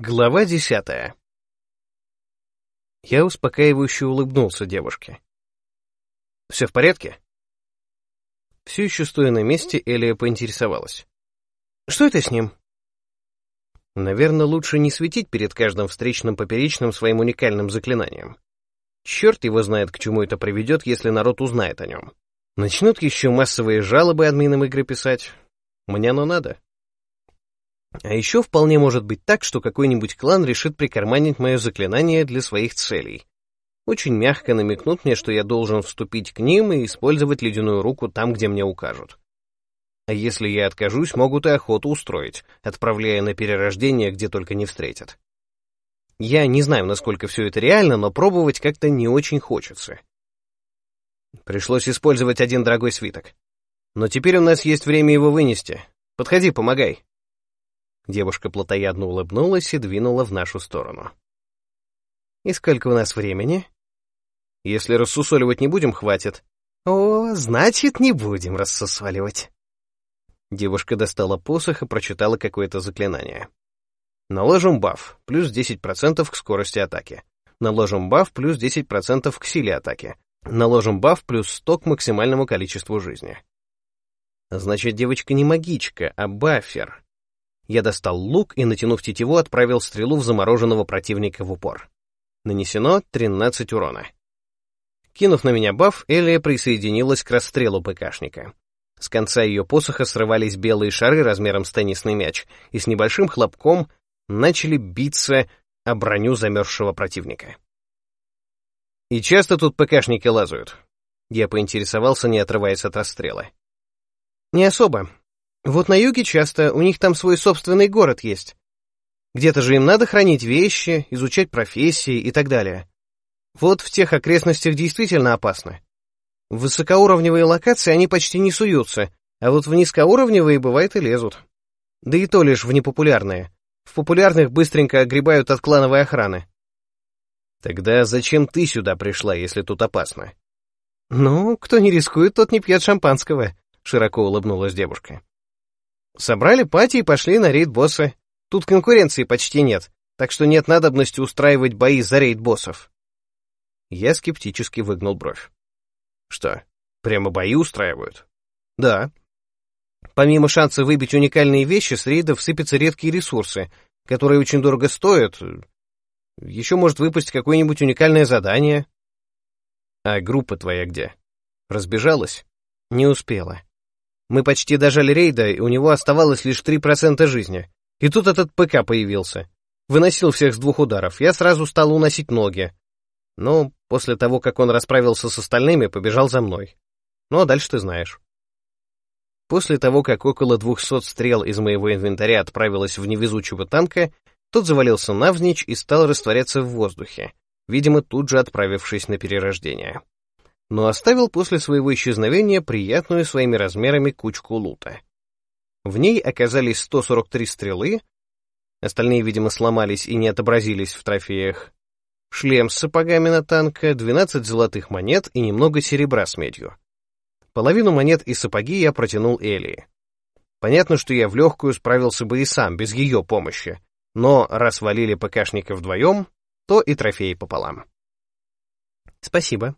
Глава десятая. Я успокаивающе улыбнулся девушке. «Все в порядке?» Все еще стоя на месте, Элия поинтересовалась. «Что это с ним?» Наверное, лучше не светить перед каждым встречным поперечным своим уникальным заклинанием. Черт его знает, к чему это приведет, если народ узнает о нем. Начнут еще массовые жалобы админам игры писать. Мне оно надо. А еще вполне может быть так, что какой-нибудь клан решит прикарманить мое заклинание для своих целей. Очень мягко намекнут мне, что я должен вступить к ним и использовать ледяную руку там, где мне укажут. А если я откажусь, могут и охоту устроить, отправляя на перерождение, где только не встретят. Я не знаю, насколько все это реально, но пробовать как-то не очень хочется. Пришлось использовать один дорогой свиток. Но теперь у нас есть время его вынести. Подходи, помогай. Девушка плотоядно улыбнулась и двинула в нашу сторону. «И сколько у нас времени?» «Если рассусоливать не будем, хватит». «О, значит, не будем рассусоливать». Девушка достала посох и прочитала какое-то заклинание. Наложим баф, плюс 10% к скорости атаки. Наложим баф, плюс 10% к силе атаки. Наложим баф, плюс 100 к максимальному количеству жизни. Значит, девочка не магичка, а бафер. Я достал лук и, натянув тетиву, отправил стрелу в замороженного противника в упор. Нанесено 13 урона. Кинув на меня баф, Элия присоединилась к расстрелу ПКшника. С конца ее посоха срывались белые шары размером с теннисный мяч и с небольшим хлопком начали биться о броню замерзшего противника. «И часто тут ПКшники лазают?» Я поинтересовался, не отрываясь от расстрела. «Не особо. Вот на юге часто, у них там свой собственный город есть. Где-то же им надо хранить вещи, изучать профессии и так далее. Вот в тех окрестностях действительно опасно. В высокоуровневые локации они почти не суются, а вот в низкоуровневые бывает и лезут. Да и то лишь в непопулярные. В популярных быстренько огребают от клановой охраны. Тогда зачем ты сюда пришла, если тут опасно? Ну, кто не рискует, тот не пьет шампанского, широко улыбнулась девушка. Собрали пати и пошли на рейд босса. Тут конкуренции почти нет, так что нет надобности устраивать бои за рейд боссов. Я скептически выгнул бровь. Что, прямо бои устраивают? Да. Помимо шанса выбить уникальные вещи, с рейдов сыпятся редкие ресурсы, которые очень дорого стоят. Еще может выпасть какое-нибудь уникальное задание. А группа твоя где? Разбежалась? Не успела. Мы почти дожали рейда, и у него оставалось лишь 3% жизни. И тут этот ПК появился. Выносил всех с двух ударов. Я сразу стал уносить ноги. Но после того, как он расправился с остальными, побежал за мной. Ну а дальше ты знаешь. После того, как около 200 стрел из моего инвентаря отправилось в невезучего танка, тот завалился навзничь и стал растворяться в воздухе, видимо, тут же отправившись на перерождение но оставил после своего исчезновения приятную своими размерами кучку лута. В ней оказались 143 стрелы, остальные, видимо, сломались и не отобразились в трофеях, шлем с сапогами на танка, 12 золотых монет и немного серебра с медью. Половину монет и сапоги я протянул Элии. Понятно, что я в легкую справился бы и сам, без ее помощи, но раз валили ПКшника вдвоем, то и трофеи пополам. «Спасибо»,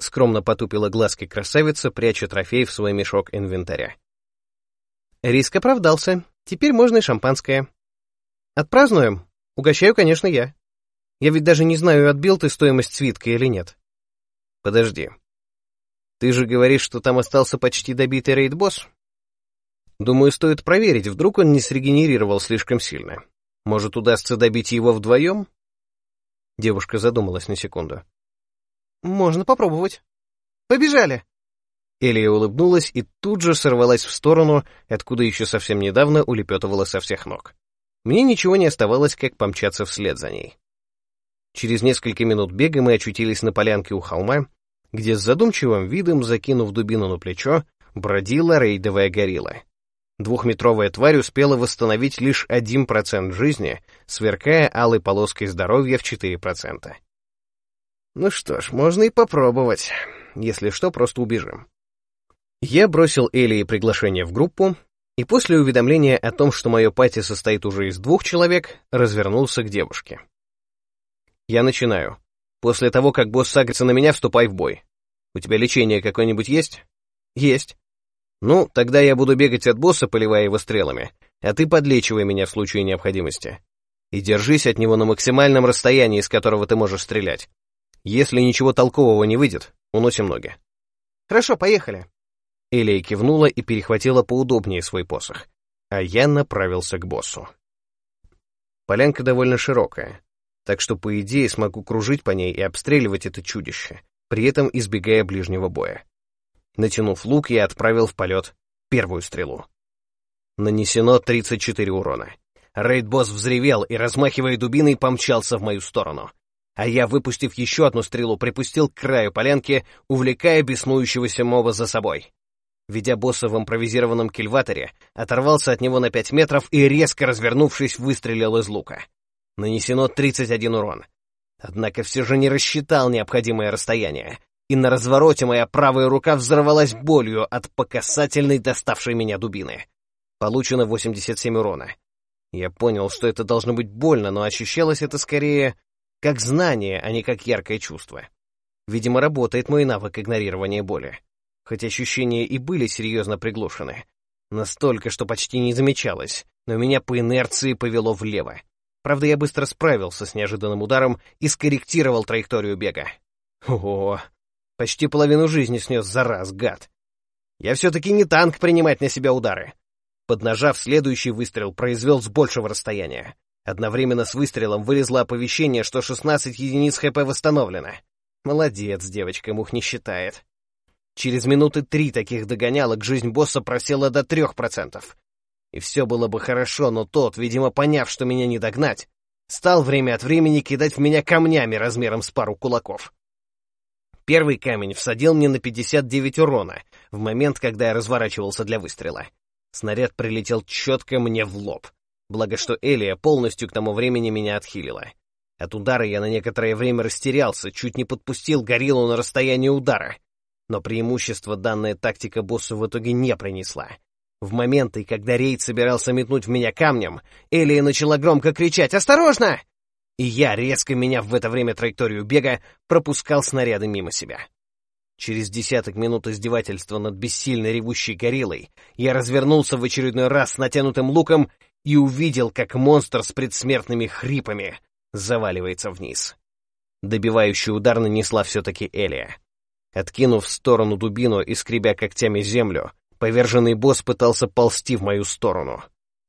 Скромно потупила глазки красавица, пряча трофей в свой мешок инвентаря. Риск оправдался. Теперь можно и шампанское. Отпразднуем. Угощаю, конечно, я. Я ведь даже не знаю, отбил ты стоимость свитка или нет. Подожди. Ты же говоришь, что там остался почти добитый рейд-босс? Думаю, стоит проверить, вдруг он не срегенерировал слишком сильно. Может, удастся добить его вдвоем? Девушка задумалась на секунду. Можно попробовать. Побежали. Элия улыбнулась и тут же сорвалась в сторону, откуда еще совсем недавно улепетывала со всех ног. Мне ничего не оставалось, как помчаться вслед за ней. Через несколько минут бега мы очутились на полянке у холма, где с задумчивым видом, закинув дубину на плечо, бродила рейдовая горилла. Двухметровая тварь успела восстановить лишь один процент жизни, сверкая алой полоской здоровья в 4%. Ну что ж, можно и попробовать. Если что, просто убежим. Я бросил Элии приглашение в группу, и после уведомления о том, что мое пати состоит уже из двух человек, развернулся к девушке. «Я начинаю. После того, как босс сагрится на меня, вступай в бой. У тебя лечение какое-нибудь есть?» «Есть». «Ну, тогда я буду бегать от босса, поливая его стрелами, а ты подлечивай меня в случае необходимости. И держись от него на максимальном расстоянии, с которого ты можешь стрелять. Если ничего толкового не выйдет, уносим ноги». «Хорошо, поехали». Элия кивнула и перехватила поудобнее свой посох, а я направился к боссу. Полянка довольно широкая, так что, по идее, смогу кружить по ней и обстреливать это чудище, при этом избегая ближнего боя. Натянув лук, я отправил в полет первую стрелу. Нанесено 34 урона. Рейд-босс взревел и, размахивая дубиной, помчался в мою сторону. А я, выпустив еще одну стрелу, припустил к краю полянки, увлекая беснующегося моба за собой ведя босса в импровизированном кильваторе, оторвался от него на 5 метров и, резко развернувшись, выстрелил из лука. Нанесено 31 урон. Однако все же не рассчитал необходимое расстояние, и на развороте моя правая рука взорвалась болью от покасательной доставшей меня дубины. Получено 87 урона. Я понял, что это должно быть больно, но ощущалось это скорее как знание, а не как яркое чувство. Видимо, работает мой навык игнорирования боли хоть ощущения и были серьезно приглушены. Настолько, что почти не замечалось, но меня по инерции повело влево. Правда, я быстро справился с неожиданным ударом и скорректировал траекторию бега. Ого, почти половину жизни снес за раз, гад. Я все-таки не танк принимать на себя удары. Поднажав, следующий выстрел произвел с большего расстояния. Одновременно с выстрелом вылезло оповещение, что 16 единиц ХП восстановлено. Молодец, девочка, мух не считает. Через минуты три таких догонялок жизнь босса просела до трех процентов. И все было бы хорошо, но тот, видимо, поняв, что меня не догнать, стал время от времени кидать в меня камнями размером с пару кулаков. Первый камень всадил мне на 59 урона, в момент, когда я разворачивался для выстрела. Снаряд прилетел четко мне в лоб. Благо, что Элия полностью к тому времени меня отхилила. От удара я на некоторое время растерялся, чуть не подпустил гориллу на расстояние удара. Но преимущество данная тактика боссу в итоге не принесла. В моменты, когда рейд собирался метнуть в меня камнем, Элия начала громко кричать «Осторожно!» И я, резко меняв в это время траекторию бега, пропускал снаряды мимо себя. Через десяток минут издевательства над бессильно ревущей гориллой я развернулся в очередной раз с натянутым луком и увидел, как монстр с предсмертными хрипами заваливается вниз. Добивающий удар нанесла все-таки Элия. Откинув в сторону дубину и скребя когтями землю, поверженный босс пытался ползти в мою сторону.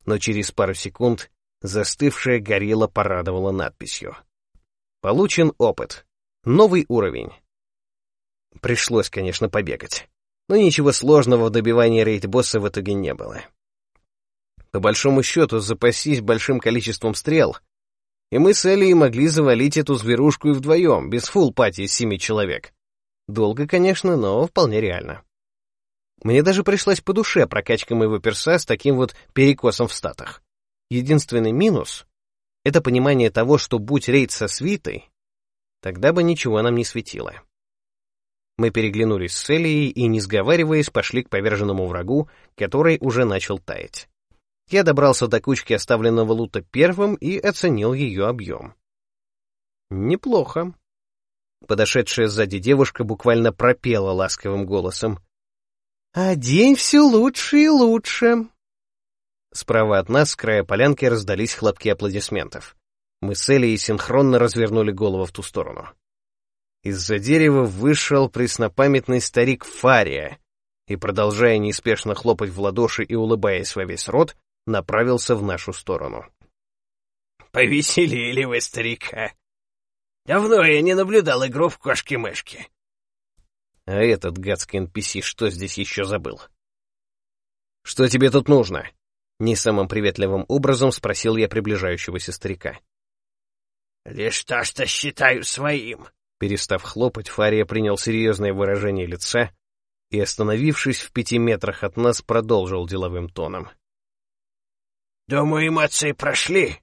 Но через пару секунд застывшая горилла порадовала надписью. Получен опыт. Новый уровень. Пришлось, конечно, побегать. Но ничего сложного в добивании рейд-босса в итоге не было. По большому счету, запасись большим количеством стрел, и мы с Элей могли завалить эту зверушку и вдвоем, без фулл-пати из семи человек. Долго, конечно, но вполне реально. Мне даже пришлась по душе прокачка моего перса с таким вот перекосом в статах. Единственный минус — это понимание того, что будь рейд со свитой, тогда бы ничего нам не светило. Мы переглянулись с Элией и, не сговариваясь, пошли к поверженному врагу, который уже начал таять. Я добрался до кучки оставленного лута первым и оценил ее объем. Неплохо. Подошедшая сзади девушка буквально пропела ласковым голосом. «А день все лучше и лучше!» Справа от нас, с края полянки, раздались хлопки аплодисментов. Мы с Элей синхронно развернули голову в ту сторону. Из-за дерева вышел преснопамятный старик Фария и, продолжая неспешно хлопать в ладоши и улыбаясь во весь рот, направился в нашу сторону. «Повеселили вы старика!» Давно я не наблюдал игру в кошки-мышки. А этот гадский NPC что здесь еще забыл? «Что тебе тут нужно?» Не самым приветливым образом спросил я приближающегося старика. «Лишь то, что считаю своим». Перестав хлопать, Фария принял серьезное выражение лица и, остановившись в пяти метрах от нас, продолжил деловым тоном. «Думаю, эмоции прошли.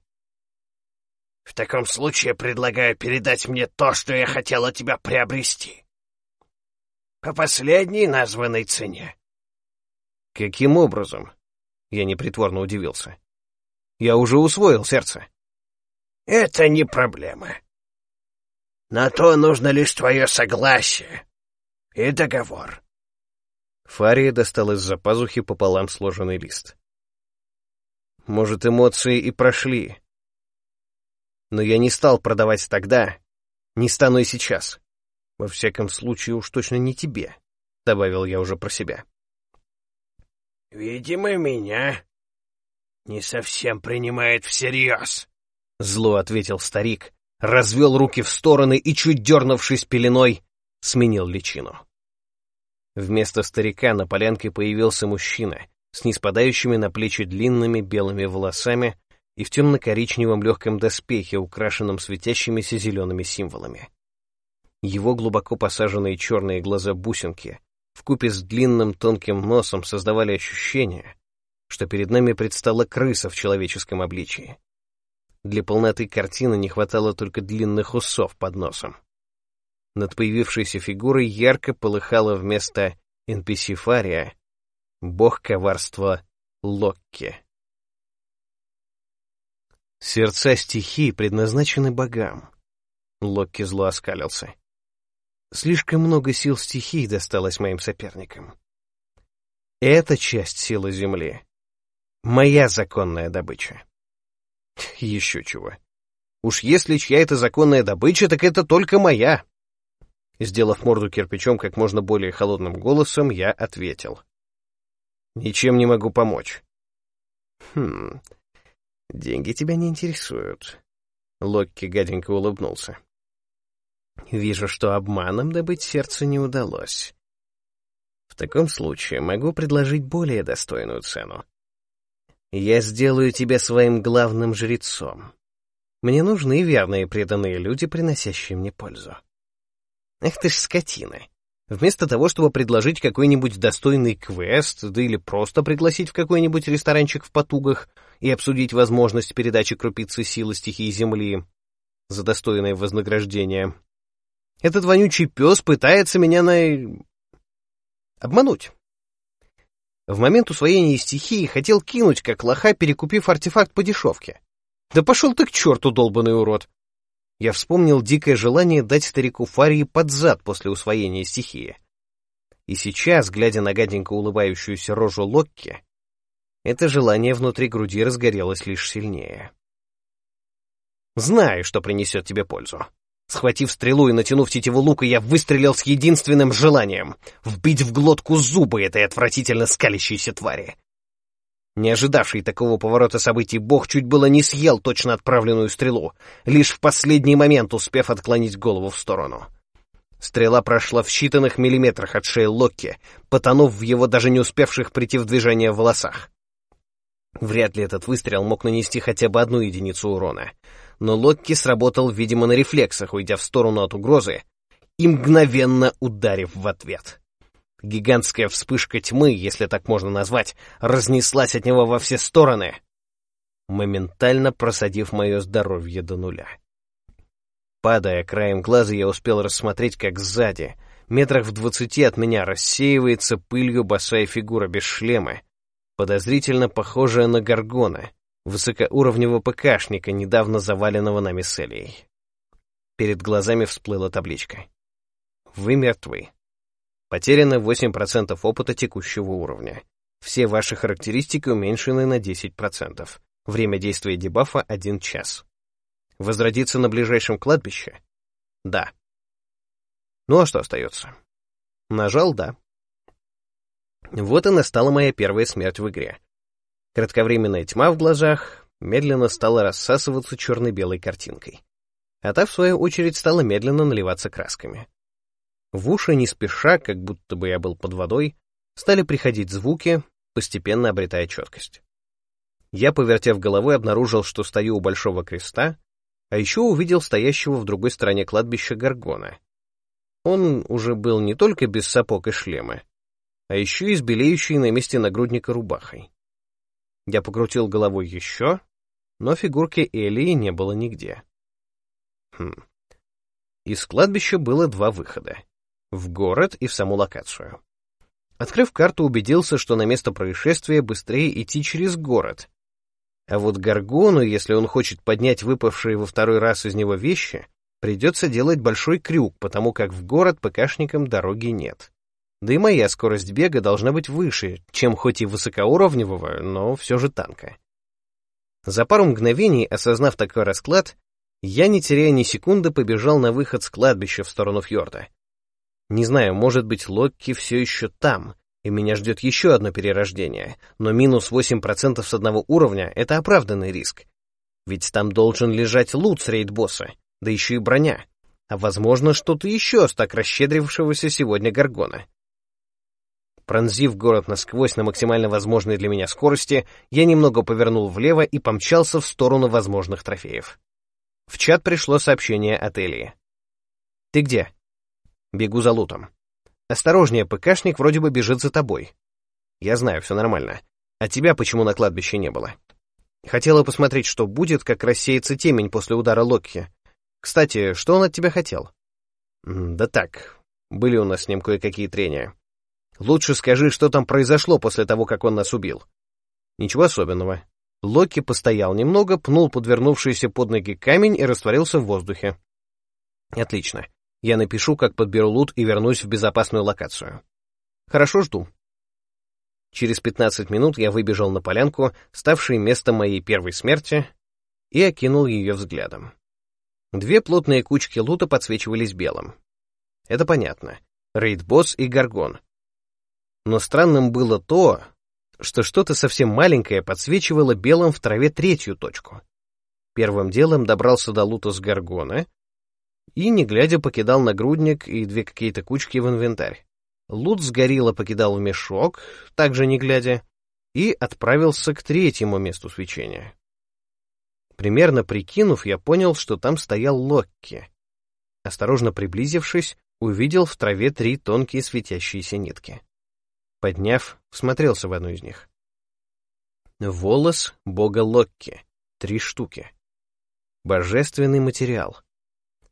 В таком случае предлагаю передать мне то, что я хотел от тебя приобрести. По последней названной цене. Каким образом? Я непритворно удивился. «Я уже усвоил сердце». «Это не проблема. На то нужно лишь твое согласие и договор». Фария достал из-за пазухи пополам сложенный лист. «Может, эмоции и прошли. Но я не стал продавать тогда, не стану и сейчас. Во всяком случае, уж точно не тебе», — добавил я уже про себя. «Видимо, меня не совсем принимает всерьез», — зло ответил старик, развел руки в стороны и, чуть дернувшись пеленой, сменил личину. Вместо старика на полянке появился мужчина с неспадающими на плечи длинными белыми волосами и в темно-коричневом легком доспехе, украшенном светящимися зелеными символами. Его глубоко посаженные черные глаза-бусинки вкупе с длинным тонким носом создавали ощущение, что перед нами предстала крыса в человеческом обличии. Для полноты картины не хватало только длинных усов под носом. Над появившейся фигурой ярко полыхало вместо NPC Фария бог коварства Локки. Сердца стихий предназначены богам. Локки зло оскалился. Слишком много сил стихий досталось моим соперникам. Эта часть силы Земли — моя законная добыча. Еще чего. Уж если чья это законная добыча, так это только моя. Сделав морду кирпичом как можно более холодным голосом, я ответил. Ничем не могу помочь. Хм, деньги тебя не интересуют. Локки гаденько улыбнулся. Вижу, что обманом добыть сердце не удалось. В таком случае могу предложить более достойную цену. Я сделаю тебя своим главным жрецом. Мне нужны верные преданные люди, приносящие мне пользу. Эх ты ж скотина. Вместо того, чтобы предложить какой-нибудь достойный квест, да или просто пригласить в какой-нибудь ресторанчик в потугах и обсудить возможность передачи крупицы силы стихии Земли за достойное вознаграждение, этот вонючий пес пытается меня на... обмануть. В момент усвоения стихии хотел кинуть, как лоха, перекупив артефакт по дешевке. Да пошел ты к черту, долбанный урод! Я вспомнил дикое желание дать старику Фарии под зад после усвоения стихии. И сейчас, глядя на гаденько улыбающуюся рожу Локки, это желание внутри груди разгорелось лишь сильнее. «Знаю, что принесет тебе пользу», Схватив стрелу и натянув тетиву лука, я выстрелил с единственным желанием — вбить в глотку зубы этой отвратительно скалящейся твари. Не ожидавший такого поворота событий, бог чуть было не съел точно отправленную стрелу, лишь в последний момент успев отклонить голову в сторону. Стрела прошла в считанных миллиметрах от шеи Локки, потонув в его даже не успевших прийти в движение волосах. Вряд ли этот выстрел мог нанести хотя бы одну единицу урона — но Локки сработал, видимо, на рефлексах, уйдя в сторону от угрозы и мгновенно ударив в ответ. Гигантская вспышка тьмы, если так можно назвать, разнеслась от него во все стороны, моментально просадив мое здоровье до нуля. Падая краем глаза, я успел рассмотреть, как сзади, метрах в двадцати от меня, рассеивается пылью босая фигура без шлема, подозрительно похожая на горгона, высокоуровневого ПКшника, недавно заваленного нами с. Перед глазами всплыла табличка. Вы мертвы. Потеряно 8% опыта текущего уровня. Все ваши характеристики уменьшены на 10%. Время действия дебафа — 1 час. Возродиться на ближайшем кладбище? Да. Ну а что остается? Нажал «да». Вот и настала моя первая смерть в игре. Кратковременная тьма в глазах медленно стала рассасываться черно-белой картинкой. А та, в свою очередь, стала медленно наливаться красками. В уши не спеша, как будто бы я был под водой, стали приходить звуки, постепенно обретая четкость. Я, повертев головой, обнаружил, что стою у большого креста, а еще увидел стоящего в другой стороне кладбища Гаргона. Он уже был не только без сапог и шлема, а еще и с белеющей на месте нагрудника рубахой. Я покрутил головой еще, но фигурки Элии не было нигде. Хм. Из кладбища было два выхода — в город и в саму локацию. Открыв карту, убедился, что на место происшествия быстрее идти через город. А вот Гаргону, если он хочет поднять выпавшие во второй раз из него вещи, придется делать большой крюк, потому как в город ПКшникам дороги нет. Да и моя скорость бега должна быть выше, чем хоть и высокоуровневого, но все же танка. За пару мгновений, осознав такой расклад, я, не теряя ни секунды, побежал на выход с кладбища в сторону фьорда. Не знаю, может быть, Локки все еще там, и меня ждет еще одно перерождение, но минус 8% с одного уровня — это оправданный риск. Ведь там должен лежать лут с рейд-босса, да еще и броня, а возможно, что-то еще с так расщедрившегося сегодня Гаргона. Пронзив город насквозь на максимально возможной для меня скорости, я немного повернул влево и помчался в сторону возможных трофеев. В чат пришло сообщение от Элии. «Ты где?» Бегу за лутом. Осторожнее, ПКшник вроде бы бежит за тобой. Я знаю, все нормально. А тебя почему на кладбище не было? Хотела посмотреть, что будет, как рассеется темень после удара Локки. Кстати, что он от тебя хотел? Да так, были у нас с ним кое-какие трения. Лучше скажи, что там произошло после того, как он нас убил. Ничего особенного. Локи постоял немного, пнул подвернувшийся под ноги камень и растворился в воздухе. Отлично. Я напишу, как подберу лут и вернусь в безопасную локацию. Хорошо, жду. Через 15 минут я выбежал на полянку, ставшей местом моей первой смерти, и окинул ее взглядом. Две плотные кучки лута подсвечивались белым. Это понятно. Рейд-босс и Гаргон. Но странным было то, что что-то совсем маленькое подсвечивало белым в траве третью точку. Первым делом добрался до лута с Гаргона, и, не глядя, покидал нагрудник и две какие-то кучки в инвентарь. Лут сгорело покидал в мешок, также не глядя, и отправился к третьему месту свечения. Примерно прикинув, я понял, что там стоял Локки. Осторожно приблизившись, увидел в траве три тонкие светящиеся нитки. Подняв, всмотрелся в одну из них. Волос бога Локки. Три штуки. Божественный материал.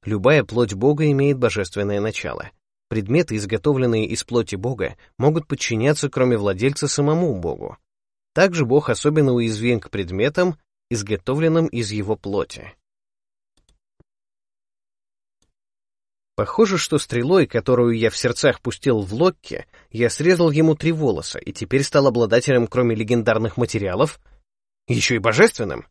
Любая плоть Бога имеет божественное начало. Предметы, изготовленные из плоти Бога, могут подчиняться, кроме владельца, самому Богу. Также Бог особенно уязвим к предметам, изготовленным из его плоти. Похоже, что стрелой, которую я в сердцах пустил в Локке, я срезал ему три волоса и теперь стал обладателем, кроме легендарных материалов, еще и божественным.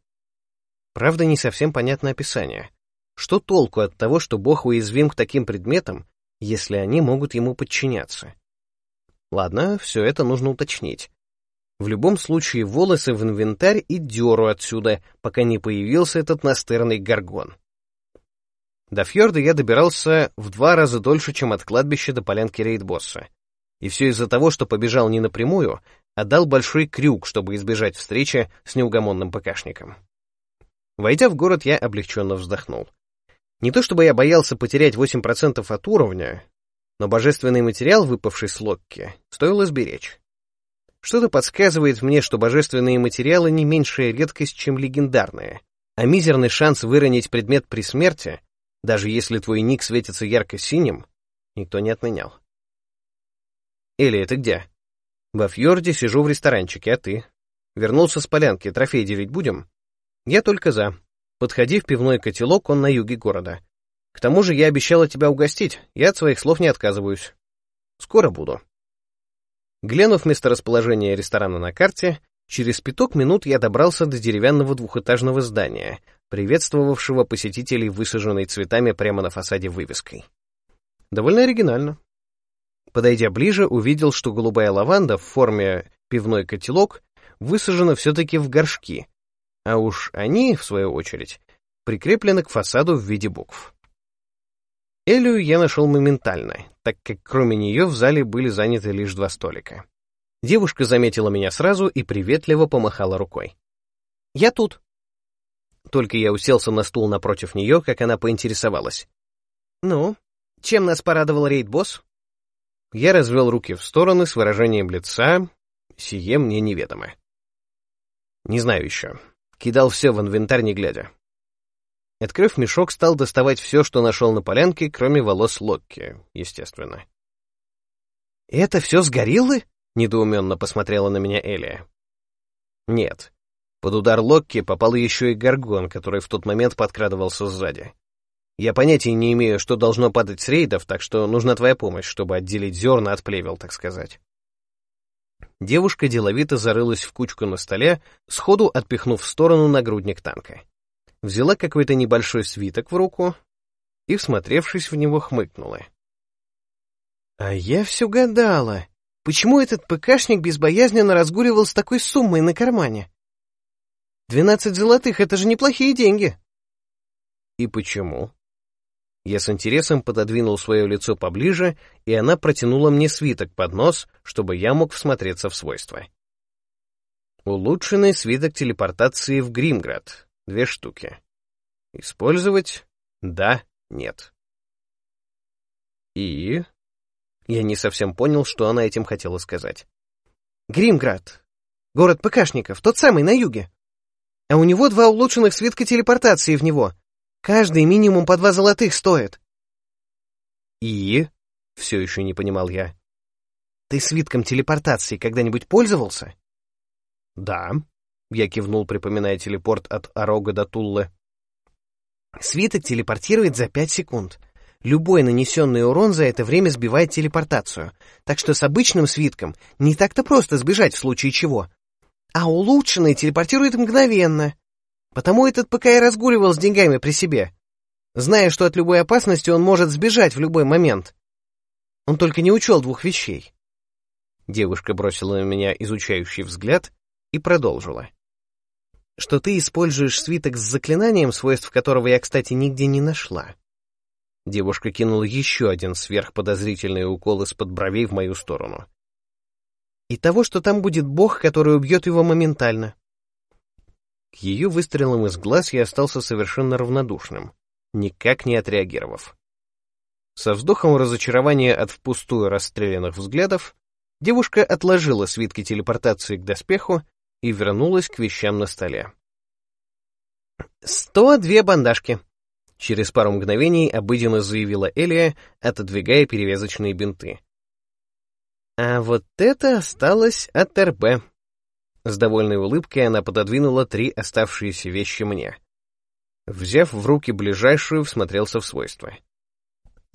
Правда, не совсем понятно описание. Что толку от того, что Бог уязвим к таким предметам, если они могут ему подчиняться? Ладно, все это нужно уточнить. В любом случае, волосы в инвентарь и дёру отсюда, пока не появился этот настырный горгон. До фьорда я добирался в два раза дольше, чем от кладбища до полянки рейдбосса. И все из-за того, что побежал не напрямую, а дал большой крюк, чтобы избежать встречи с неугомонным ПКшником. Войдя в город, я облегченно вздохнул. Не то чтобы я боялся потерять 8% от уровня, но божественный материал, выпавший с Локки, стоило сберечь. Что-то подсказывает мне, что божественные материалы не меньшая редкость, чем легендарные, а мизерный шанс выронить предмет при смерти, даже если твой ник светится ярко-синим, никто не отменял. Эли, ты где? Во фьорде сижу в ресторанчике, а ты? Вернулся с полянки, трофей делить будем? Я только за. Подходи в пивной котелок, он на юге города. К тому же я обещала тебя угостить, я от своих слов не отказываюсь. Скоро буду. Глянув месторасположение ресторана на карте, через пяток минут я добрался до деревянного двухэтажного здания, приветствовавшего посетителей высаженной цветами прямо на фасаде вывеской. Довольно оригинально. Подойдя ближе, увидел, что голубая лаванда в форме пивной котелок высажена все-таки в горшки, а уж они, в свою очередь, прикреплены к фасаду в виде букв. Элию я нашел моментально, так как кроме нее в зале были заняты лишь два столика. Девушка заметила меня сразу и приветливо помахала рукой. «Я тут». Только я уселся на стул напротив нее, как она поинтересовалась. «Ну, чем нас порадовал рейд-босс?» Я развел руки в стороны с выражением лица, сие мне неведомо. «Не знаю еще. Кидал все в инвентарь, не глядя. Открыв мешок, стал доставать все, что нашел на полянке, кроме волос Локки, естественно. «Это все с гориллы?» — недоуменно посмотрела на меня Элия. «Нет. Под удар Локки попал еще и Гаргон, который в тот момент подкрадывался сзади. Я понятия не имею, что должно падать с рейдов, так что нужна твоя помощь, чтобы отделить зерна от плевел, так сказать». Девушка деловито зарылась в кучку на столе, сходу отпихнув в сторону нагрудник танка. Взяла какой-то небольшой свиток в руку и, всмотревшись в него, хмыкнула. «А я все гадала, почему этот ПКшник безбоязненно разгуливал с такой суммой на кармане? Двенадцать золотых — это же неплохие деньги!» «И почему?» Я с интересом пододвинул свое лицо поближе, и она протянула мне свиток под нос, чтобы я мог всмотреться в свойства. Улучшенный свиток телепортации в Гримград. Две штуки. Использовать? Да, нет. И... Я не совсем понял, что она этим хотела сказать. Гримград. Город ПКшников, тот самый на юге. А у него два улучшенных свитка телепортации в него — Каждый минимум по два золотых стоит. И? Все еще не понимал я. Ты свитком телепортации когда-нибудь пользовался? Да. Я кивнул, припоминая телепорт от Орога до Туллы. Свиток телепортирует за пять секунд. Любой нанесенный урон за это время сбивает телепортацию, так что с обычным свитком не так-то просто сбежать в случае чего. А улучшенный телепортирует мгновенно. Потому этот ПК и разгуливал с деньгами при себе, зная, что от любой опасности он может сбежать в любой момент. Он только не учел двух вещей. Девушка бросила на меня изучающий взгляд и продолжила. Что ты используешь свиток с заклинанием, свойств которого я, кстати, нигде не нашла. Девушка кинула еще один сверхподозрительный укол из-под бровей в мою сторону. И того, что там будет бог, который убьет его моментально. К ее выстрелам из глаз я остался совершенно равнодушным, никак не отреагировав. Со вздохом разочарования от впустую расстрелянных взглядов девушка отложила свитки телепортации к доспеху и вернулась к вещам на столе. «Сто две бандажки», — через пару мгновений обыденно заявила Элия, отодвигая перевязочные бинты. «А вот это осталось от РБ», с довольной улыбкой она пододвинула три оставшиеся вещи мне. Взяв в руки ближайшую, всмотрелся в свойства.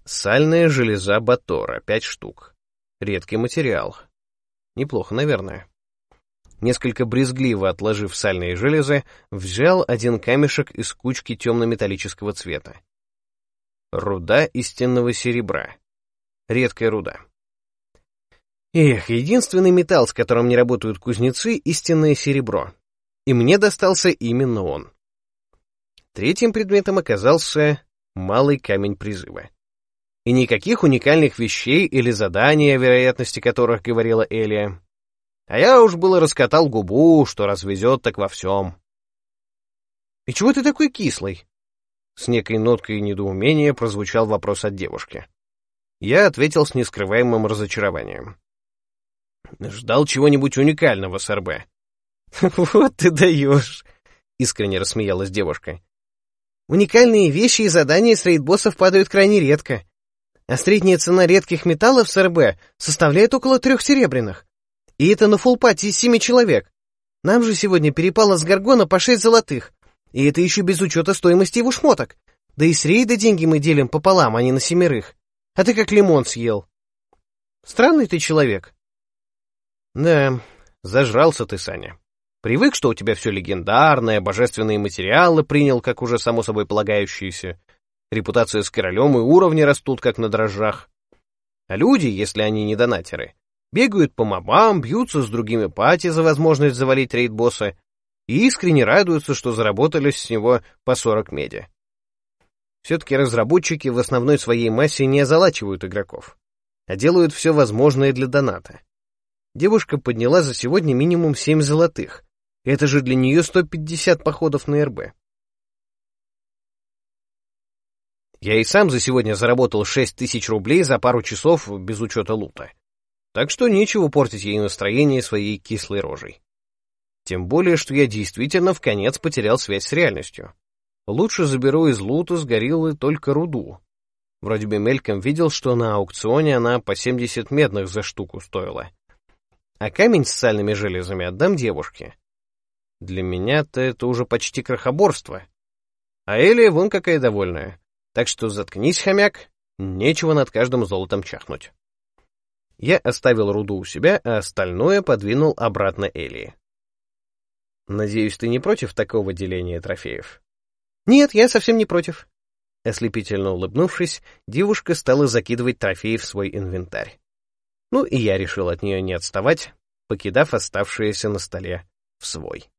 Сальная железа Батора, пять штук. Редкий материал. Неплохо, наверное. Несколько брезгливо отложив сальные железы, взял один камешек из кучки темно-металлического цвета. Руда истинного серебра. Редкая руда. Эх, единственный металл, с которым не работают кузнецы, — истинное серебро. И мне достался именно он. Третьим предметом оказался малый камень призыва. И никаких уникальных вещей или заданий, о вероятности которых говорила Элия. А я уж было раскатал губу, что развезет так во всем. «И чего ты такой кислый?» С некой ноткой недоумения прозвучал вопрос от девушки. Я ответил с нескрываемым разочарованием. Ждал чего-нибудь уникального с. «Вот ты даешь!» — искренне рассмеялась девушка. «Уникальные вещи и задания с рейд-боссов падают крайне редко, а средняя цена редких металлов с РБ составляет около трех серебряных. И это на фулпате из семи человек. Нам же сегодня перепало с Гаргона по шесть золотых, и это еще без учета стоимости его шмоток. Да и с рейда деньги мы делим пополам, а не на семерых. А ты как лимон съел. Странный ты человек». Да, зажрался ты, Саня. Привык, что у тебя все легендарное, божественные материалы принял, как уже само собой полагающиеся. Репутация с королем и уровни растут, как на дрожжах. А люди, если они не донатеры, бегают по мобам, бьются с другими пати за возможность завалить рейд-босса и искренне радуются, что заработали с него по 40 меди. Все-таки разработчики в основной своей массе не озалачивают игроков, а делают все возможное для доната девушка подняла за сегодня минимум семь золотых. Это же для нее 150 походов на РБ. Я и сам за сегодня заработал 6 тысяч рублей за пару часов без учета лута. Так что нечего портить ей настроение своей кислой рожей. Тем более, что я действительно в конец потерял связь с реальностью. Лучше заберу из лута с гориллы только руду. Вроде бы мельком видел, что на аукционе она по 70 медных за штуку стоила. А камень с сальными железами отдам девушке. Для меня-то это уже почти крохоборство. А Элия вон какая довольная. Так что заткнись, хомяк, нечего над каждым золотом чахнуть. Я оставил руду у себя, а остальное подвинул обратно Элии. Надеюсь, ты не против такого деления трофеев? Нет, я совсем не против. Ослепительно улыбнувшись, девушка стала закидывать трофеи в свой инвентарь. Ну и я решил от нее не отставать, покидав оставшиеся на столе в свой.